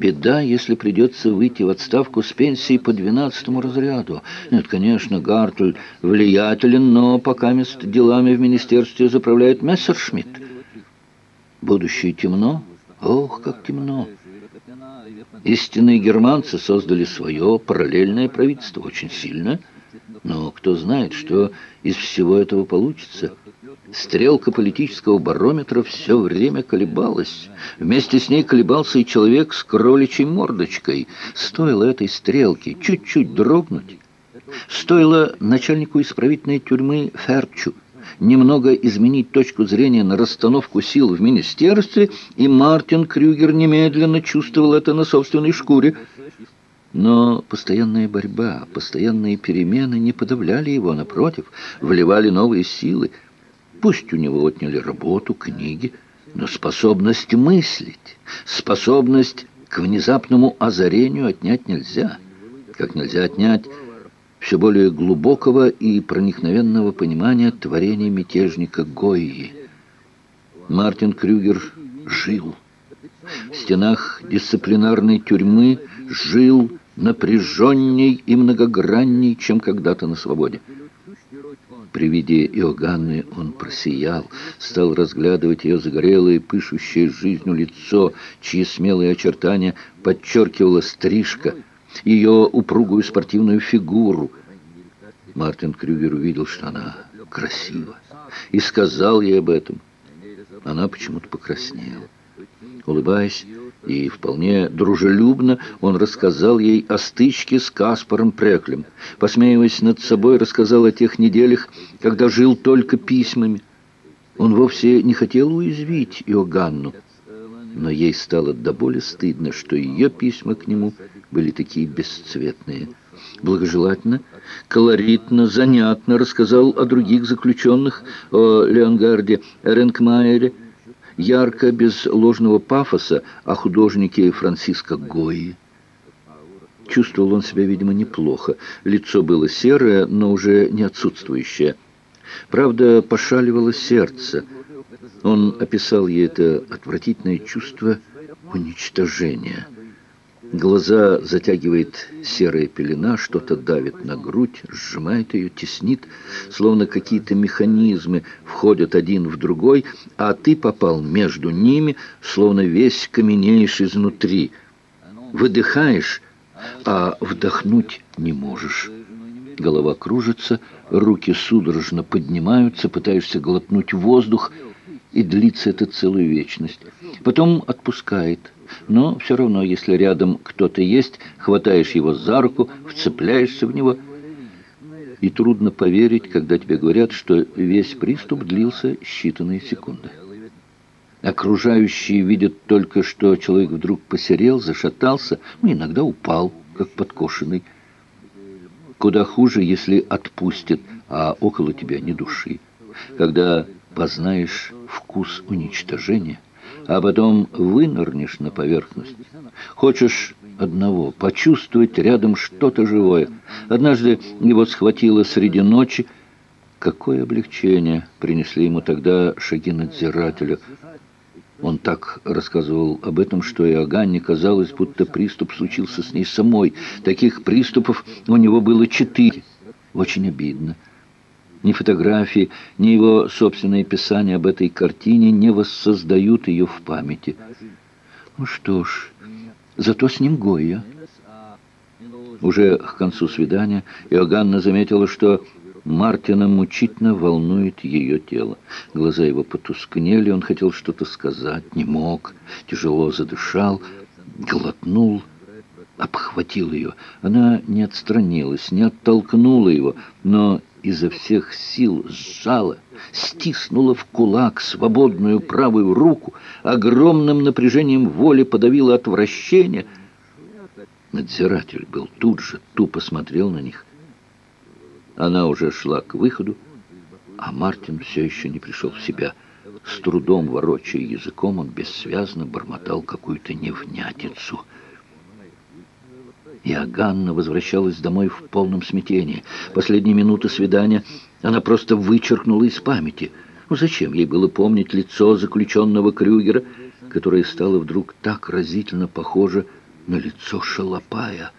Беда, если придется выйти в отставку с пенсии по двенадцатому разряду. Нет, конечно, Гартль влиятелен, но пока мест делами в министерстве заправляет Мессершмитт. Будущее темно? Ох, как темно! Истинные германцы создали свое параллельное правительство, очень сильно. Но кто знает, что из всего этого получится. Стрелка политического барометра все время колебалась. Вместе с ней колебался и человек с кроличьей мордочкой. Стоило этой стрелке чуть-чуть дрогнуть. Стоило начальнику исправительной тюрьмы Ферчу немного изменить точку зрения на расстановку сил в министерстве, и Мартин Крюгер немедленно чувствовал это на собственной шкуре. Но постоянная борьба, постоянные перемены не подавляли его, напротив, вливали новые силы. Пусть у него отняли работу, книги, но способность мыслить, способность к внезапному озарению отнять нельзя. Как нельзя отнять все более глубокого и проникновенного понимания творения мятежника Гойи. Мартин Крюгер жил. В стенах дисциплинарной тюрьмы жил напряженней и многогранней, чем когда-то на свободе. При виде Иоганны он просиял, стал разглядывать ее загорелое, пышущее жизнью лицо, чьи смелые очертания подчеркивала стрижка — ее упругую спортивную фигуру. Мартин Крюгер увидел, что она красива, и сказал ей об этом. Она почему-то покраснела. Улыбаясь и вполне дружелюбно, он рассказал ей о стычке с Каспаром Преклем. Посмеиваясь над собой, рассказал о тех неделях, когда жил только письмами. Он вовсе не хотел уязвить Иоганну, но ей стало до боли стыдно, что ее письма к нему были такие бесцветные. Благожелательно, колоритно, занятно рассказал о других заключенных, о Леонгарде Ренкмайере, ярко, без ложного пафоса, о художнике Франциско Гойи. Чувствовал он себя, видимо, неплохо. Лицо было серое, но уже не отсутствующее. Правда, пошаливало сердце. Он описал ей это отвратительное чувство уничтожения – Глаза затягивает серая пелена, что-то давит на грудь, сжимает ее, теснит, словно какие-то механизмы входят один в другой, а ты попал между ними, словно весь каменеешь изнутри. Выдыхаешь, а вдохнуть не можешь. Голова кружится, руки судорожно поднимаются, пытаешься глотнуть воздух, и длится это целую вечность. Потом отпускает – но все равно, если рядом кто-то есть, хватаешь его за руку, вцепляешься в него. И трудно поверить, когда тебе говорят, что весь приступ длился считанные секунды. Окружающие видят только, что человек вдруг посерел, зашатался, ну, иногда упал, как подкошенный. Куда хуже, если отпустят, а около тебя ни души. Когда познаешь вкус уничтожения – а потом вынырнешь на поверхность. Хочешь одного, почувствовать рядом что-то живое. Однажды его схватило среди ночи. Какое облегчение принесли ему тогда шаги надзирателя. Он так рассказывал об этом, что и Аганне казалось, будто приступ случился с ней самой. Таких приступов у него было четыре. Очень обидно. Ни фотографии, ни его собственные писания об этой картине не воссоздают ее в памяти. Ну что ж, зато с ним Гойя. Уже к концу свидания Иоганна заметила, что Мартина мучительно волнует ее тело. Глаза его потускнели, он хотел что-то сказать, не мог, тяжело задышал, глотнул, обхватил ее. Она не отстранилась, не оттолкнула его, но изо всех сил сжала, стиснула в кулак свободную правую руку, огромным напряжением воли подавила отвращение. Надзиратель был тут же, тупо смотрел на них. Она уже шла к выходу, а Мартин все еще не пришел в себя. С трудом ворочая языком, он бессвязно бормотал какую-то невнятицу — и Аганна возвращалась домой в полном смятении. Последние минуты свидания она просто вычеркнула из памяти. Ну зачем ей было помнить лицо заключенного Крюгера, которое стало вдруг так разительно похоже на лицо Шалопая.